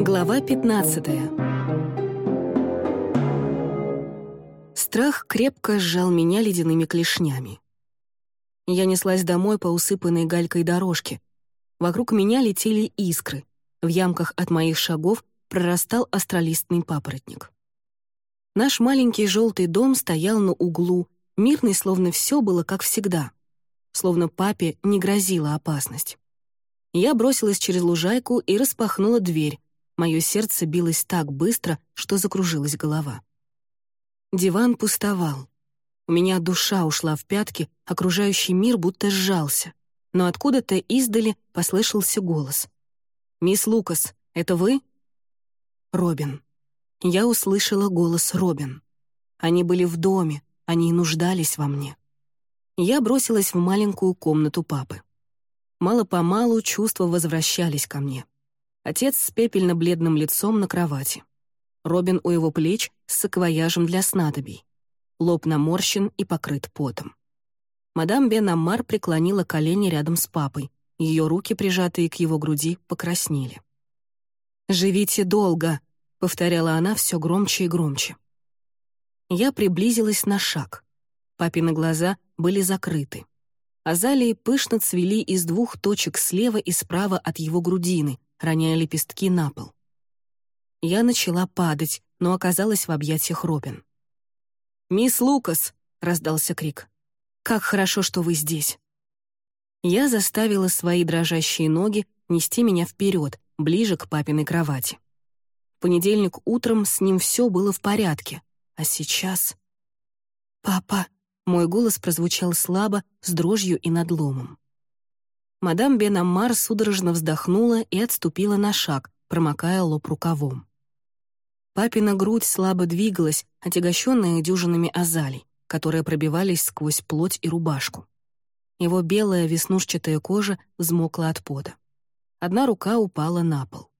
Глава 15 Страх крепко сжал меня ледяными клешнями. Я неслась домой по усыпанной галькой дорожке. Вокруг меня летели искры. В ямках от моих шагов прорастал астролистный папоротник. Наш маленький желтый дом стоял на углу, мирный, словно все было как всегда. Словно папе не грозила опасность. Я бросилась через лужайку и распахнула дверь. Мое сердце билось так быстро, что закружилась голова. Диван пустовал. У меня душа ушла в пятки, окружающий мир будто сжался. Но откуда-то издали послышался голос. «Мисс Лукас, это вы?» «Робин». Я услышала голос Робин. Они были в доме, они нуждались во мне. Я бросилась в маленькую комнату папы. Мало-помалу чувства возвращались ко мне. Отец с пепельно-бледным лицом на кровати. Робин у его плеч с саквояжем для снадобий. Лоб наморщен и покрыт потом. Мадам Бен Аммар преклонила колени рядом с папой. Ее руки, прижатые к его груди, покраснели. «Живите долго», — повторяла она все громче и громче. Я приблизилась на шаг. Папины глаза были закрыты. Азалии пышно цвели из двух точек слева и справа от его грудины, роняя лепестки на пол. Я начала падать, но оказалась в объятиях Робин. «Мисс Лукас!» — раздался крик. «Как хорошо, что вы здесь!» Я заставила свои дрожащие ноги нести меня вперед, ближе к папиной кровати. В понедельник утром с ним все было в порядке, а сейчас... «Папа!» Мой голос прозвучал слабо, с дрожью и надломом. Мадам Бен судорожно вздохнула и отступила на шаг, промокая лоб рукавом. Папина грудь слабо двигалась, отягощенная дюжинами азалий, которые пробивались сквозь плоть и рубашку. Его белая веснушчатая кожа взмокла от пота. Одна рука упала на пол.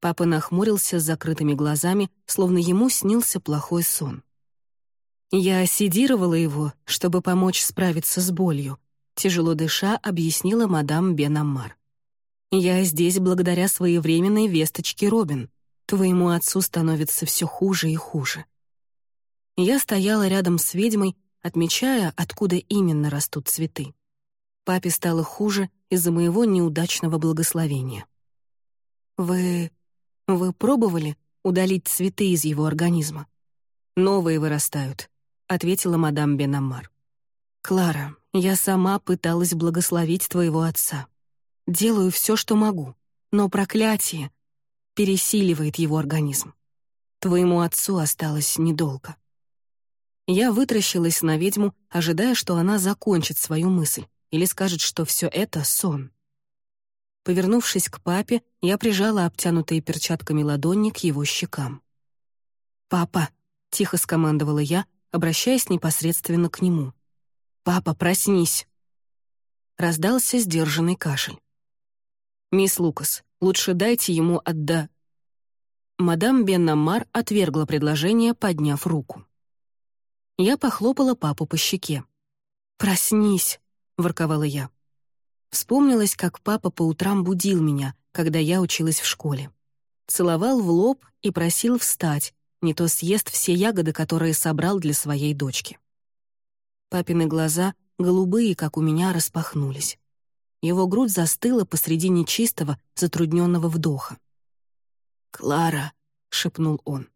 Папа нахмурился с закрытыми глазами, словно ему снился плохой сон. Я седировала его, чтобы помочь справиться с болью, тяжело дыша, объяснила мадам Бенаммар. Я здесь благодаря своевременной весточке Робин. Твоему отцу становится все хуже и хуже. Я стояла рядом с ведьмой, отмечая, откуда именно растут цветы. Папе стало хуже из-за моего неудачного благословения. «Вы... вы пробовали удалить цветы из его организма? Новые вырастают, ответила мадам Бенамар. «Клара, я сама пыталась благословить твоего отца. Делаю все, что могу, но проклятие пересиливает его организм. Твоему отцу осталось недолго». Я вытращилась на ведьму, ожидая, что она закончит свою мысль или скажет, что все это — сон. Повернувшись к папе, я прижала обтянутые перчатками ладони к его щекам. «Папа», — тихо скомандовала я, обращаясь непосредственно к нему. «Папа, проснись!» Раздался сдержанный кашель. «Мисс Лукас, лучше дайте ему отда...» Мадам Беннамар отвергла предложение, подняв руку. Я похлопала папу по щеке. «Проснись!» — ворковала я. Вспомнилось, как папа по утрам будил меня, когда я училась в школе. Целовал в лоб и просил встать, не то съест все ягоды, которые собрал для своей дочки. Папины глаза, голубые, как у меня, распахнулись. Его грудь застыла посреди нечистого, затрудненного вдоха. «Клара», — шепнул он.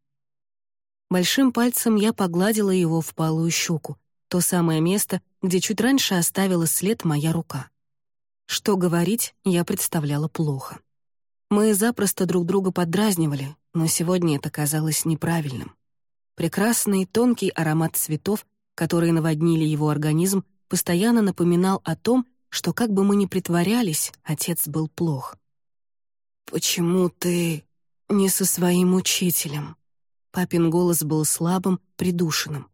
Большим пальцем я погладила его впалую щеку, то самое место, где чуть раньше оставила след моя рука. Что говорить, я представляла плохо. Мы запросто друг друга поддразнивали, но сегодня это казалось неправильным. Прекрасный тонкий аромат цветов, которые наводнили его организм, постоянно напоминал о том, что как бы мы ни притворялись, отец был плох. «Почему ты не со своим учителем?» Папин голос был слабым, придушенным.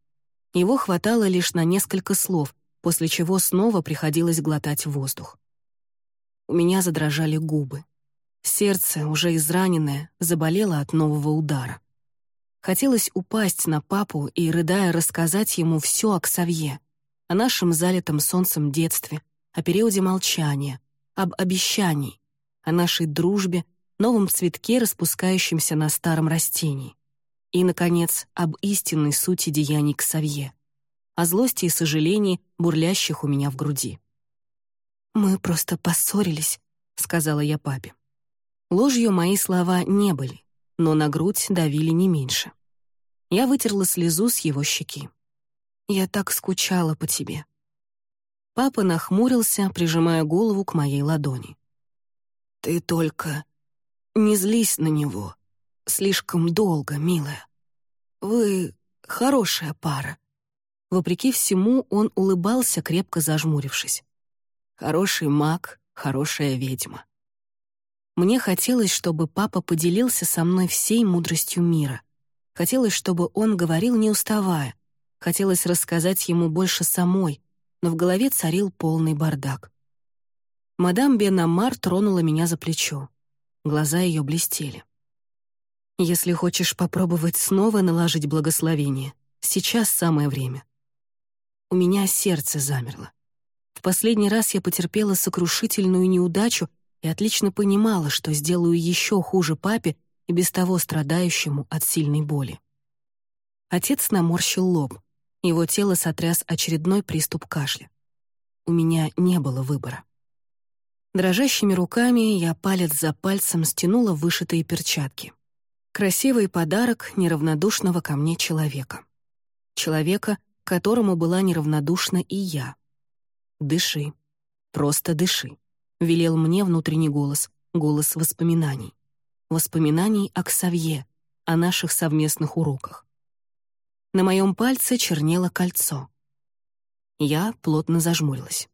Его хватало лишь на несколько слов, после чего снова приходилось глотать воздух. У меня задрожали губы. Сердце, уже израненное, заболело от нового удара. Хотелось упасть на папу и, рыдая, рассказать ему все о Ксавье, о нашем залитом солнцем детстве, о периоде молчания, об обещании, о нашей дружбе, новом цветке, распускающемся на старом растении. И, наконец, об истинной сути деяний Ксавье, о злости и сожалении, бурлящих у меня в груди. «Мы просто поссорились», — сказала я папе. Ложью мои слова не были, но на грудь давили не меньше. Я вытерла слезу с его щеки. «Я так скучала по тебе». Папа нахмурился, прижимая голову к моей ладони. «Ты только не злись на него. Слишком долго, милая. Вы хорошая пара». Вопреки всему, он улыбался, крепко зажмурившись. «Хороший маг, хорошая ведьма». Мне хотелось, чтобы папа поделился со мной всей мудростью мира. Хотелось, чтобы он говорил, не уставая. Хотелось рассказать ему больше самой, но в голове царил полный бардак. Мадам Бенамар тронула меня за плечо. Глаза ее блестели. «Если хочешь попробовать снова наложить благословение, сейчас самое время». У меня сердце замерло. В последний раз я потерпела сокрушительную неудачу и отлично понимала, что сделаю еще хуже папе и без того страдающему от сильной боли. Отец наморщил лоб. Его тело сотряс очередной приступ кашля. У меня не было выбора. Дрожащими руками я палец за пальцем стянула вышитые перчатки. Красивый подарок неравнодушного ко мне человека. Человека, которому была неравнодушна и я. «Дыши. Просто дыши», — велел мне внутренний голос, голос воспоминаний воспоминаний о Ксавье, о наших совместных уроках. На моем пальце чернело кольцо. Я плотно зажмурилась.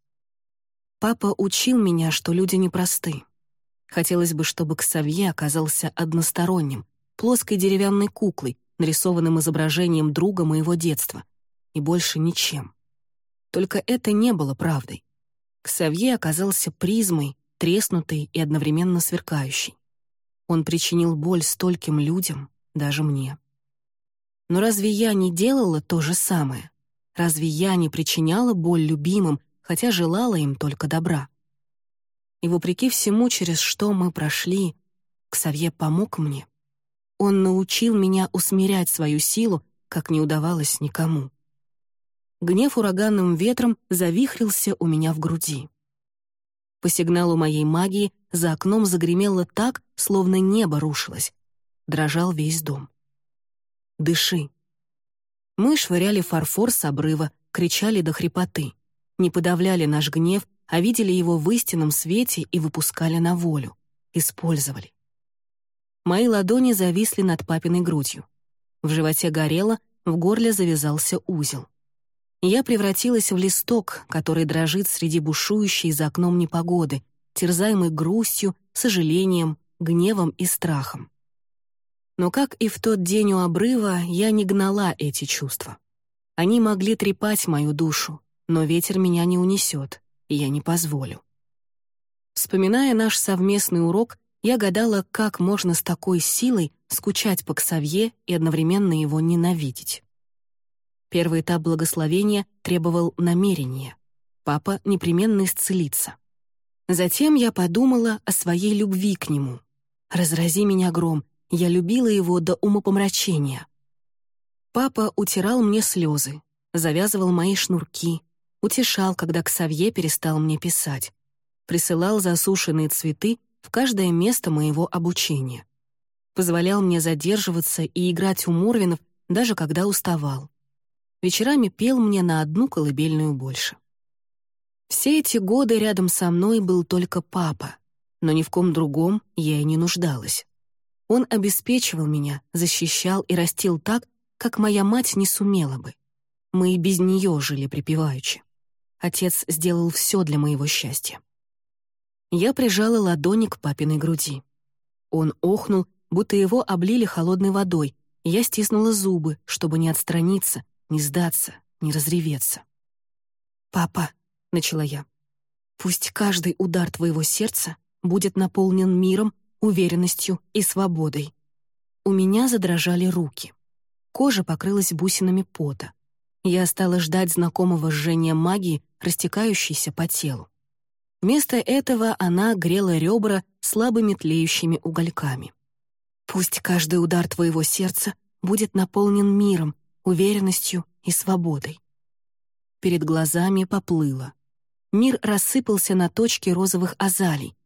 Папа учил меня, что люди непросты. Хотелось бы, чтобы Ксавье оказался односторонним, плоской деревянной куклой, нарисованным изображением друга моего детства, и больше ничем. Только это не было правдой. Ксавье оказался призмой, треснутой и одновременно сверкающей. Он причинил боль стольким людям, даже мне. Но разве я не делала то же самое? Разве я не причиняла боль любимым, хотя желала им только добра? И вопреки всему, через что мы прошли, Ксавье помог мне. Он научил меня усмирять свою силу, как не удавалось никому. Гнев ураганным ветром завихрился у меня в груди. По сигналу моей магии за окном загремело так, словно небо рушилось. Дрожал весь дом. «Дыши». Мы швыряли фарфор с обрыва, кричали до хрипоты. Не подавляли наш гнев, а видели его в истинном свете и выпускали на волю. Использовали. Мои ладони зависли над папиной грудью. В животе горело, в горле завязался узел. Я превратилась в листок, который дрожит среди бушующей за окном непогоды, терзаемый грустью, сожалением, гневом и страхом. Но как и в тот день у обрыва, я не гнала эти чувства. Они могли трепать мою душу, но ветер меня не унесет, и я не позволю. Вспоминая наш совместный урок, я гадала, как можно с такой силой скучать по Ксавье и одновременно его ненавидеть. Первый этап благословения требовал намерения. Папа непременно исцелится. Затем я подумала о своей любви к нему. «Разрази меня гром, я любила его до умопомрачения». Папа утирал мне слезы, завязывал мои шнурки, утешал, когда Ксавье перестал мне писать, присылал засушенные цветы в каждое место моего обучения, позволял мне задерживаться и играть у Морвинов, даже когда уставал вечерами пел мне на одну колыбельную больше. Все эти годы рядом со мной был только папа, но ни в ком другом я и не нуждалась. Он обеспечивал меня, защищал и растил так, как моя мать не сумела бы. Мы и без нее жили припеваючи. Отец сделал все для моего счастья. Я прижала ладони к папиной груди. Он охнул, будто его облили холодной водой, и я стиснула зубы, чтобы не отстраниться, не сдаться, не разреветься. «Папа», — начала я, — «пусть каждый удар твоего сердца будет наполнен миром, уверенностью и свободой». У меня задрожали руки. Кожа покрылась бусинами пота. Я стала ждать знакомого жжения магии, растекающейся по телу. Вместо этого она грела ребра слабыми тлеющими угольками. «Пусть каждый удар твоего сердца будет наполнен миром, уверенностью и свободой». Перед глазами поплыло. Мир рассыпался на точки розовых азалий.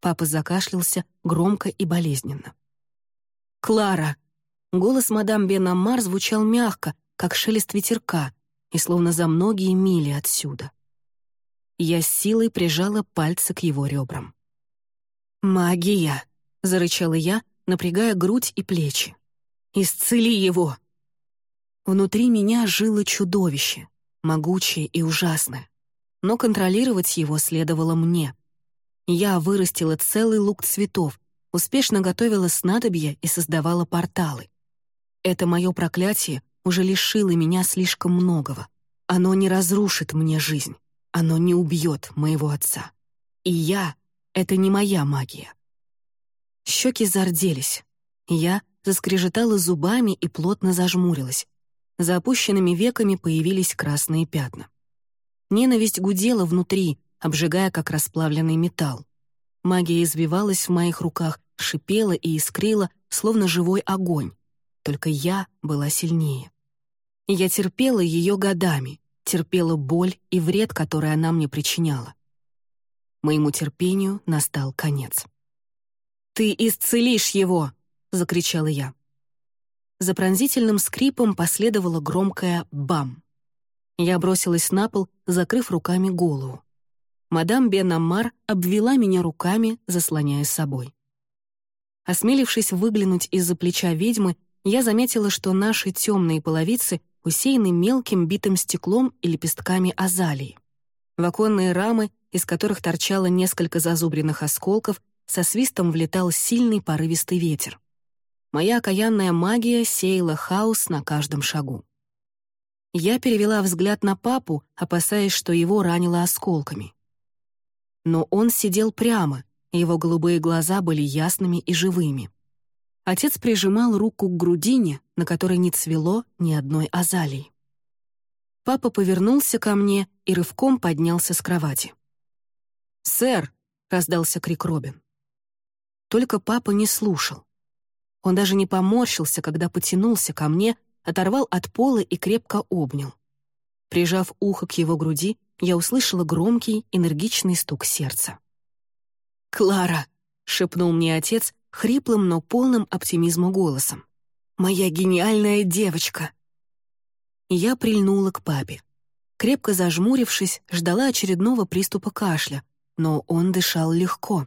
Папа закашлялся громко и болезненно. «Клара!» Голос мадам Бенамар звучал мягко, как шелест ветерка, и словно за многие мили отсюда. Я с силой прижала пальцы к его ребрам. «Магия!» — зарычала я, напрягая грудь и плечи. «Исцели его!» Внутри меня жило чудовище, могучее и ужасное. Но контролировать его следовало мне. Я вырастила целый лук цветов, успешно готовила снадобья и создавала порталы. Это мое проклятие уже лишило меня слишком многого. Оно не разрушит мне жизнь. Оно не убьет моего отца. И я — это не моя магия. Щеки зарделись. Я заскрежетала зубами и плотно зажмурилась. За опущенными веками появились красные пятна. Ненависть гудела внутри, обжигая, как расплавленный металл. Магия извивалась в моих руках, шипела и искрила, словно живой огонь. Только я была сильнее. Я терпела ее годами, терпела боль и вред, который она мне причиняла. Моему терпению настал конец. «Ты исцелишь его!» — закричала я. За пронзительным скрипом последовало громкое «бам». Я бросилась на пол, закрыв руками голову. Мадам Бен-Аммар обвела меня руками, заслоняя собой. Осмелившись выглянуть из-за плеча ведьмы, я заметила, что наши темные половицы усеяны мелким битым стеклом и лепестками азалии. В оконные рамы, из которых торчало несколько зазубренных осколков, со свистом влетал сильный порывистый ветер. Моя окаянная магия сеяла хаос на каждом шагу. Я перевела взгляд на папу, опасаясь, что его ранило осколками. Но он сидел прямо, его голубые глаза были ясными и живыми. Отец прижимал руку к грудине, на которой не цвело ни одной азалии. Папа повернулся ко мне и рывком поднялся с кровати. «Сэр!» — раздался крик Робин. Только папа не слушал. Он даже не поморщился, когда потянулся ко мне, оторвал от пола и крепко обнял. Прижав ухо к его груди, я услышала громкий, энергичный стук сердца. «Клара!» — шепнул мне отец хриплым, но полным оптимизма голосом. «Моя гениальная девочка!» Я прильнула к папе. Крепко зажмурившись, ждала очередного приступа кашля, но он дышал легко.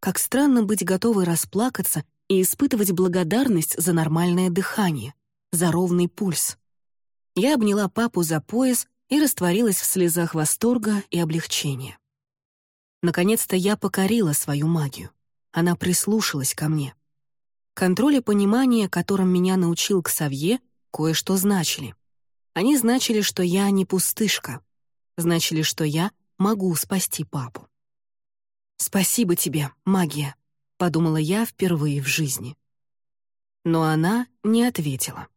Как странно быть готовой расплакаться и испытывать благодарность за нормальное дыхание за ровный пульс. Я обняла папу за пояс и растворилась в слезах восторга и облегчения. Наконец-то я покорила свою магию. Она прислушалась ко мне. Контроль и понимание, которым меня научил Ксавье, кое-что значили. Они значили, что я не пустышка. Значили, что я могу спасти папу. «Спасибо тебе, магия», — подумала я впервые в жизни. Но она не ответила.